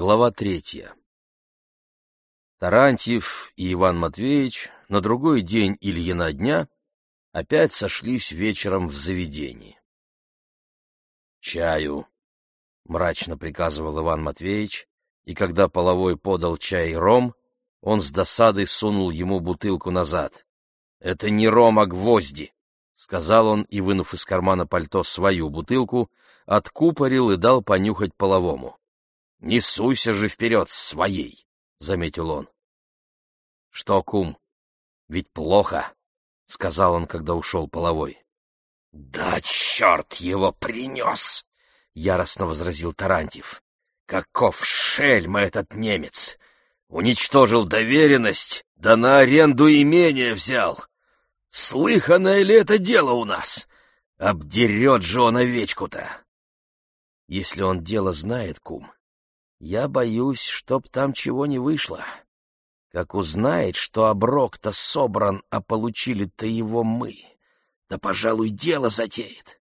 Глава третья. Тарантьев и Иван Матвеевич на другой день Ильина дня опять сошлись вечером в заведении. «Чаю!» — мрачно приказывал Иван Матвеевич, и когда половой подал чай и ром, он с досадой сунул ему бутылку назад. «Это не ром, а гвозди!» — сказал он и, вынув из кармана пальто свою бутылку, откупорил и дал понюхать половому. — Не суйся же вперед своей, — заметил он. — Что, кум, ведь плохо, — сказал он, когда ушел половой. — Да черт его принес! — яростно возразил Тарантьев. — Каков шельма этот немец! Уничтожил доверенность, да на аренду имение взял. Слыханное ли это дело у нас? Обдерет же он овечку-то! Если он дело знает, кум, я боюсь, чтоб там чего не вышло. Как узнает, что оброк-то собран, а получили-то его мы, да, пожалуй, дело затеет.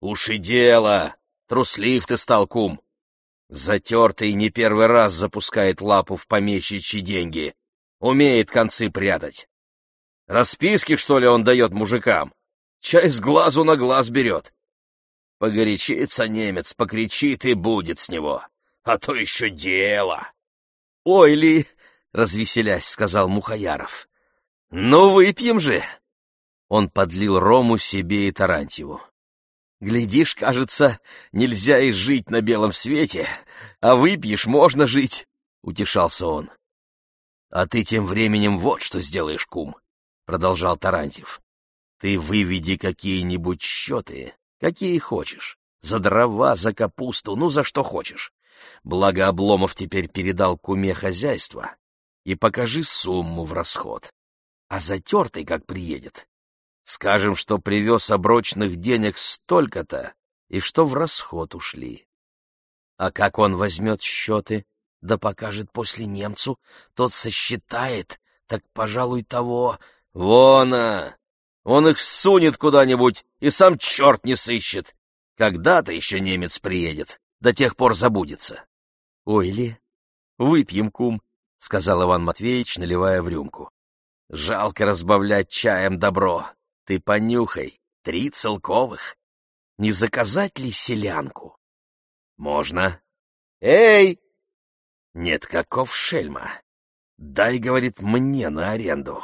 Уж и дело! Труслив ты стал, кум! Затертый не первый раз запускает лапу в помещичьи деньги. Умеет концы прятать. Расписки, что ли, он дает мужикам? Чай с глазу на глаз берет. Погорячится немец, покричит и будет с него а то еще дело. — Ой ли, — развеселясь, сказал Мухаяров. — Ну, выпьем же. Он подлил рому себе и Тарантьеву. Глядишь, кажется, нельзя и жить на белом свете, а выпьешь, можно жить, — утешался он. — А ты тем временем вот что сделаешь, кум, — продолжал Тарантьев. — Ты выведи какие-нибудь счеты, какие хочешь, за дрова, за капусту, ну, за что хочешь. Благо Обломов теперь передал куме хозяйство. И покажи сумму в расход. А затертый, как приедет, скажем, что привез оброчных денег столько-то, и что в расход ушли. А как он возьмет счеты, да покажет после немцу, тот сосчитает, так, пожалуй, того... Вон, а! Он их сунет куда-нибудь, и сам черт не сыщет. Когда-то еще немец приедет до тех пор забудется. — Ой ли, выпьем, кум, — сказал Иван Матвеевич, наливая в рюмку. — Жалко разбавлять чаем добро. Ты понюхай, три целковых. Не заказать ли селянку? — Можно. — Эй! — Нет, каков шельма. Дай, говорит, мне на аренду.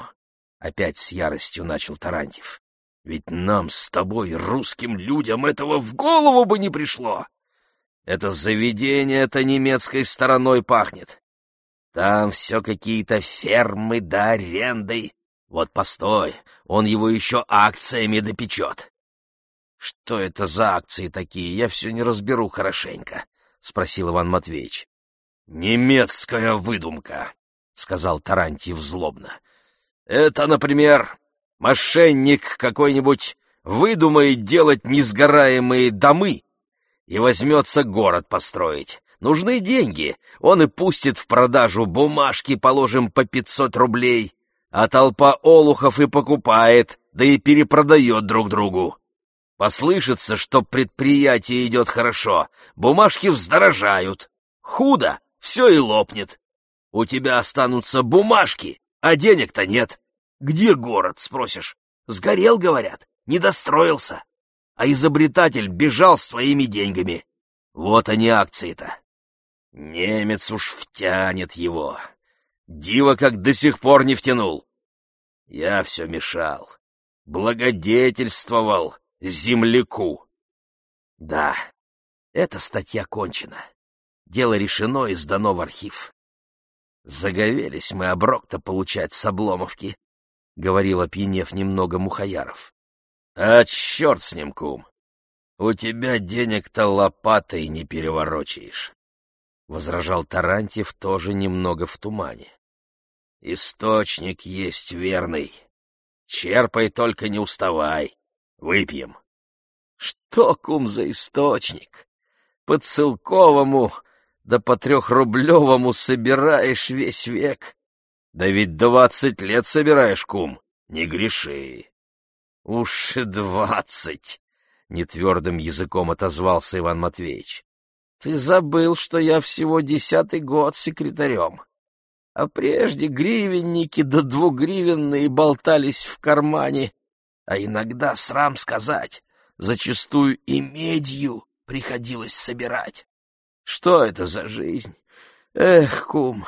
Опять с яростью начал Тарантьев. Ведь нам с тобой, русским людям, этого в голову бы не пришло. Это заведение-то немецкой стороной пахнет. Там все какие-то фермы да арендой. Вот постой, он его еще акциями допечет. — Что это за акции такие? Я все не разберу хорошенько, — спросил Иван Матвеевич. — Немецкая выдумка, — сказал Тарантьев злобно. — Это, например, мошенник какой-нибудь выдумает делать несгораемые домы и возьмется город построить. Нужны деньги, он и пустит в продажу бумажки, положим, по пятьсот рублей, а толпа олухов и покупает, да и перепродает друг другу. Послышится, что предприятие идет хорошо, бумажки вздорожают. Худо, все и лопнет. У тебя останутся бумажки, а денег-то нет. Где город, спросишь? Сгорел, говорят, не достроился а изобретатель бежал с твоими деньгами. Вот они акции-то. Немец уж втянет его. Диво как до сих пор не втянул. Я все мешал. Благодетельствовал земляку. Да, эта статья кончена. Дело решено и сдано в архив. Заговелись мы оброк-то получать с обломовки, — говорил, опьянев немного Мухаяров. А черт с ним, кум. У тебя денег-то лопатой не переворочаешь. Возражал Тарантьев тоже немного в тумане. Источник есть верный. Черпай, только не уставай. Выпьем. Что, кум, за источник? По целковому да по трехрублевому собираешь весь век. Да ведь двадцать лет собираешь, кум, не греши. «Уж двадцать!» — нетвердым языком отозвался Иван Матвеевич. Ты забыл, что я всего десятый год секретарем. А прежде гривенники да двугривенные болтались в кармане, а иногда, срам сказать, зачастую и медью приходилось собирать. Что это за жизнь? Эх, кум,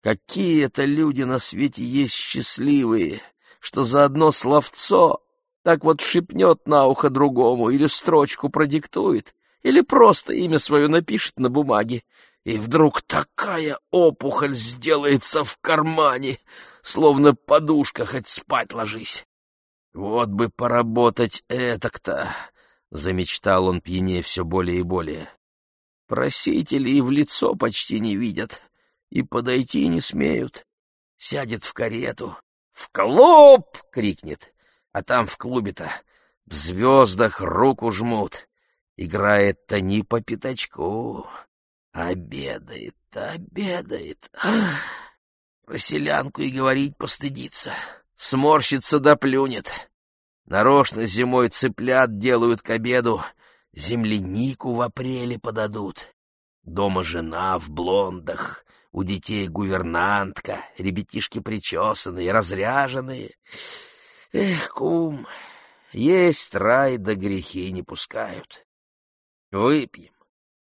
какие это люди на свете есть счастливые, что за одно словцо так вот шепнет на ухо другому или строчку продиктует, или просто имя свое напишет на бумаге, и вдруг такая опухоль сделается в кармане, словно подушка, хоть спать ложись. Вот бы поработать этак-то, — замечтал он пьянее все более и более. Просители и в лицо почти не видят, и подойти не смеют. Сядет в карету. «В клуб!» — крикнет. А там в клубе-то в звездах руку жмут. Играет-то не по пятачку, обедает обедает. Ах, про селянку и говорить постыдится. Сморщится да плюнет. Нарочно зимой цыплят делают к обеду, землянику в апреле подадут. Дома жена в блондах, у детей гувернантка, ребятишки причесанные, разряженные. Эх, кум, есть рай да грехи не пускают. Выпьем,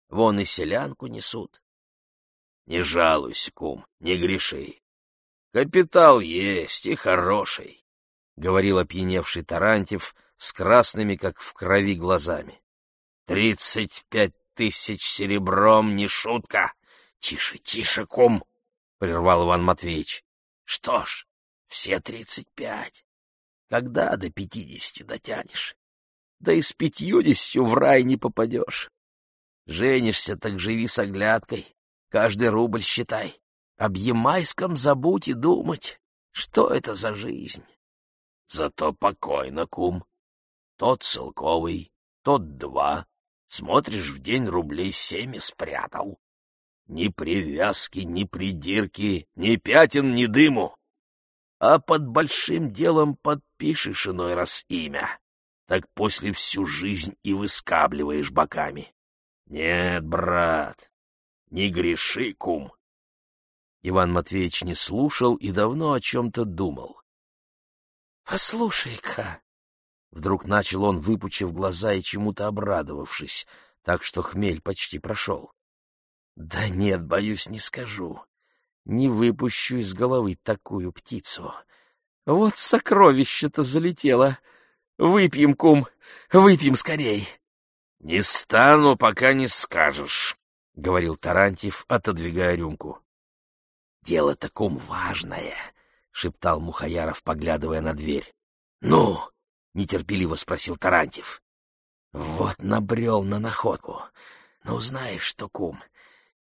вон и селянку несут. Не жалуйся, кум, не греши. Капитал есть и хороший, — говорил опьяневший Тарантьев с красными, как в крови, глазами. Тридцать пять тысяч серебром не шутка. Тише, тише, кум, — прервал Иван Матвеевич. Что ж, все тридцать пять. Когда до пятидесяти дотянешь? Да и с пятьюдесятью в рай не попадешь. Женишься, так живи с оглядкой. Каждый рубль считай. Об Ямайском забудь и думать. Что это за жизнь? Зато покойно, кум. Тот целковый, тот два, Смотришь, в день рублей семь и спрятал. Ни привязки, ни придирки, ни пятен, ни дыму. А под большим делом подпишешь иной раз имя, так после всю жизнь и выскабливаешь боками. Нет, брат, не греши, кум. Иван Матвеевич не слушал и давно о чем-то думал. — Послушай-ка, Вдруг начал он, выпучив глаза и чему-то обрадовавшись, так что хмель почти прошел. Да нет, боюсь, не скажу. Не выпущу из головы такую птицу. Вот сокровище-то залетело. Выпьем, кум, выпьем скорей. — Не стану, пока не скажешь, — говорил Тарантьев, отодвигая рюмку. — Дело-то, кум, важное, — шептал Мухаяров, поглядывая на дверь. — Ну, нетерпеливо спросил Тарантьев. Вот набрел на находку. Ну, знаешь что, кум,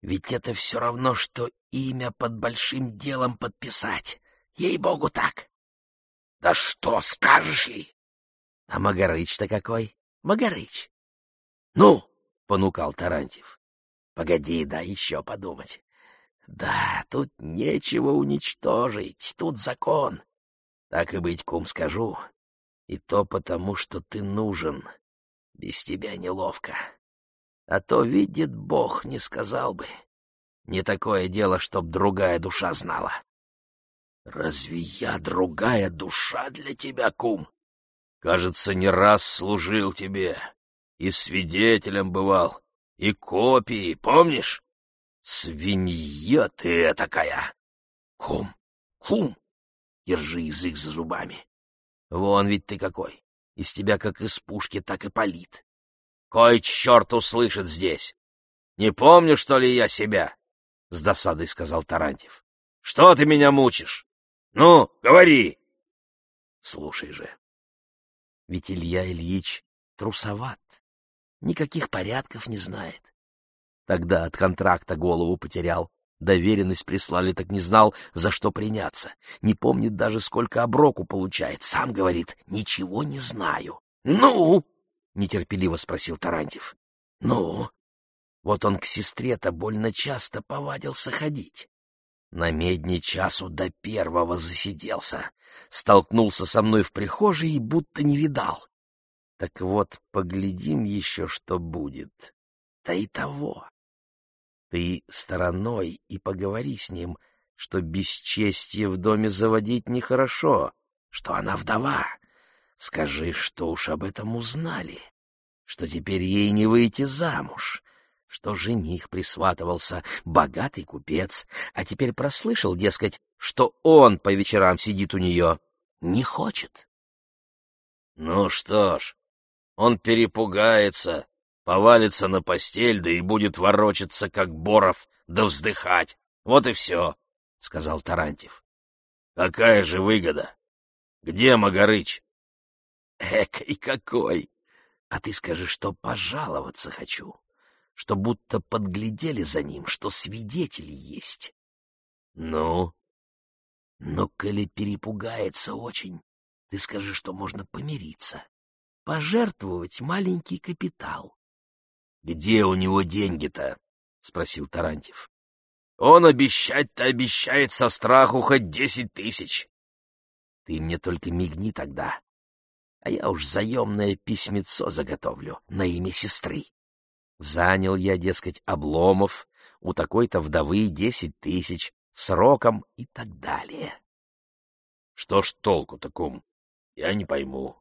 ведь это все равно, что имя под большим делом подписать. Ей-богу, так. Да что скажешь ли? А Магарыч-то какой? Магарыч. Ну, понукал Тарантьев. Погоди, да еще подумать. Да, тут нечего уничтожить, тут закон. Так и быть, кум, скажу. И то потому, что ты нужен. Без тебя неловко. А то, видит Бог, не сказал бы. Не такое дело, чтоб другая душа знала. Разве я другая душа для тебя, кум? Кажется, не раз служил тебе. И свидетелем бывал, и копией, помнишь? Свинья ты такая. Кум, кум, держи язык за зубами. Вон ведь ты какой. Из тебя как из пушки, так и палит. Кой черт услышит здесь? Не помню, что ли, я себя? — с досадой сказал Тарантьев. — Что ты меня мучишь? Ну, говори! Слушай же. Ведь Илья Ильич трусоват, никаких порядков не знает. Тогда от контракта голову потерял, Доверенность прислали, так не знал, за что приняться. Не помнит даже, сколько оброку получает. Сам говорит, ничего не знаю. «Ну?» — нетерпеливо спросил Тарантьев. «Ну?» Вот он к сестре-то больно часто повадился ходить. На медне часу до первого засиделся. Столкнулся со мной в прихожей и будто не видал. Так вот, поглядим еще, что будет. это и того. Ты стороной и поговори с ним, что бесчестье в доме заводить нехорошо, что она вдова. Скажи, что уж об этом узнали, что теперь ей не выйти замуж, что жених присватывался, богатый купец, а теперь прослышал, дескать, что он по вечерам сидит у нее. Не хочет. Ну что ж, он перепугается, повалится на постель, да и будет ворочаться, как боров, да вздыхать. Вот и все, — сказал Тарантьев. — Какая же выгода? Где Магарыч? — Эк, и какой! А ты скажи, что пожаловаться хочу, что будто подглядели за ним, что свидетели есть. — Ну? — Ну, коли перепугается очень, ты скажи, что можно помириться, пожертвовать маленький капитал. Где у него деньги-то? — спросил Тарантьев. — Он обещать-то обещает со страху хоть десять тысяч. Ты мне только мигни тогда, а я уж заемное письмецо заготовлю на имя сестры. Занял я, дескать, обломов, у такой-то вдовы десять тысяч, сроком и так далее. Что ж толку такому? Я не пойму.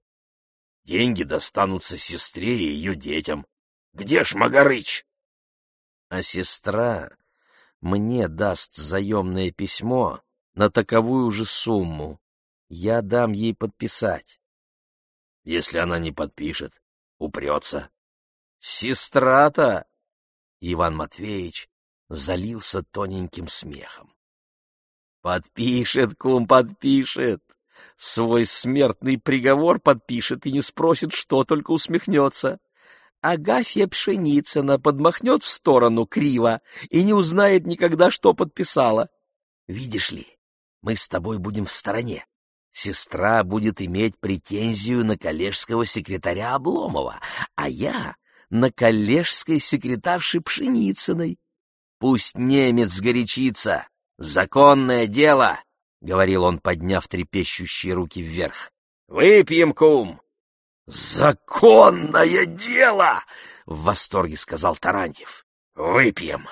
Деньги достанутся сестре и ее детям, где ж Магарыч? А сестра мне даст заемное письмо на таковую же сумму. Я дам ей подписать. Если она не подпишет, упрется. Сестра-то! Иван Матвеевич залился тоненьким смехом. Подпишет, кум, подпишет. Свой смертный приговор подпишет и не спросит, что только усмехнется. Агафья Пшеницына подмахнет в сторону криво и не узнает никогда, что подписала. Видишь ли, мы с тобой будем в стороне. Сестра будет иметь претензию на коллежского секретаря Обломова, а я — на коллежской секретарши Пшеницыной. Пусть немец горячится. Законное дело, — говорил он, подняв трепещущие руки вверх. — Выпьем, кум! «Законное дело!» — в восторге сказал Тарантьев. «Выпьем.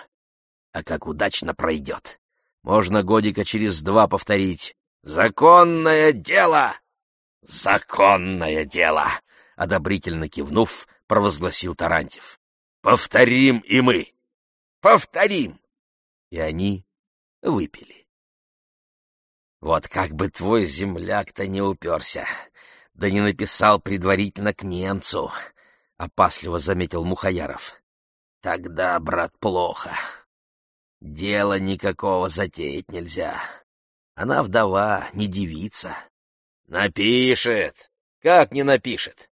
А как удачно пройдет. Можно годика через два повторить. Законное дело!» «Законное дело!» — одобрительно кивнув, провозгласил Тарантьев. «Повторим и мы! Повторим!» И они выпили. «Вот как бы твой земляк-то не уперся!» да не написал предварительно к немцу, — опасливо заметил Мухаяров. — Тогда, брат, плохо. Дела никакого затеять нельзя. Она вдова, не девица. — Напишет. Как не напишет?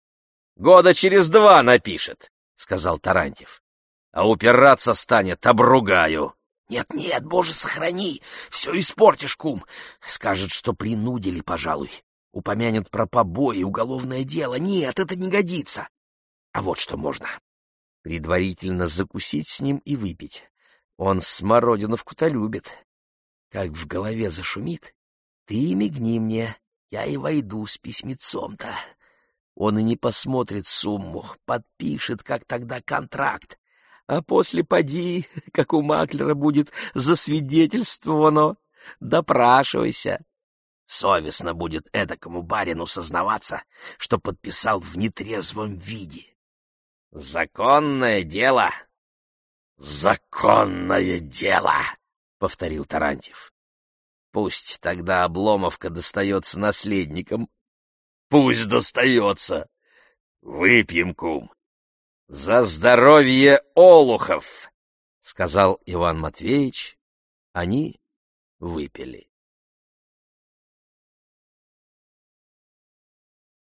Года через два напишет, — сказал Тарантьев. — А упираться станет, обругаю. «Нет, нет, боже, сохрани! Все испортишь, кум!» Скажет, что принудили, пожалуй. Упомянет про побои, уголовное дело. Нет, это не годится. А вот что можно. Предварительно закусить с ним и выпить. Он смородиновку-то любит. Как в голове зашумит, ты мигни мне, я и войду с письмецом-то. Он и не посмотрит сумму, подпишет, как тогда контракт. А после поди, как у маклера будет засвидетельствовано, допрашивайся. Совестно будет эдакому барину сознаваться, что подписал в нетрезвом виде. «Законное дело!» «Законное дело!» — повторил Тарантьев. «Пусть тогда Обломовка достается наследникам». «Пусть достается! Выпьем, кум!» «За здоровье Олухов!» — сказал Иван Матвеевич. Они выпили.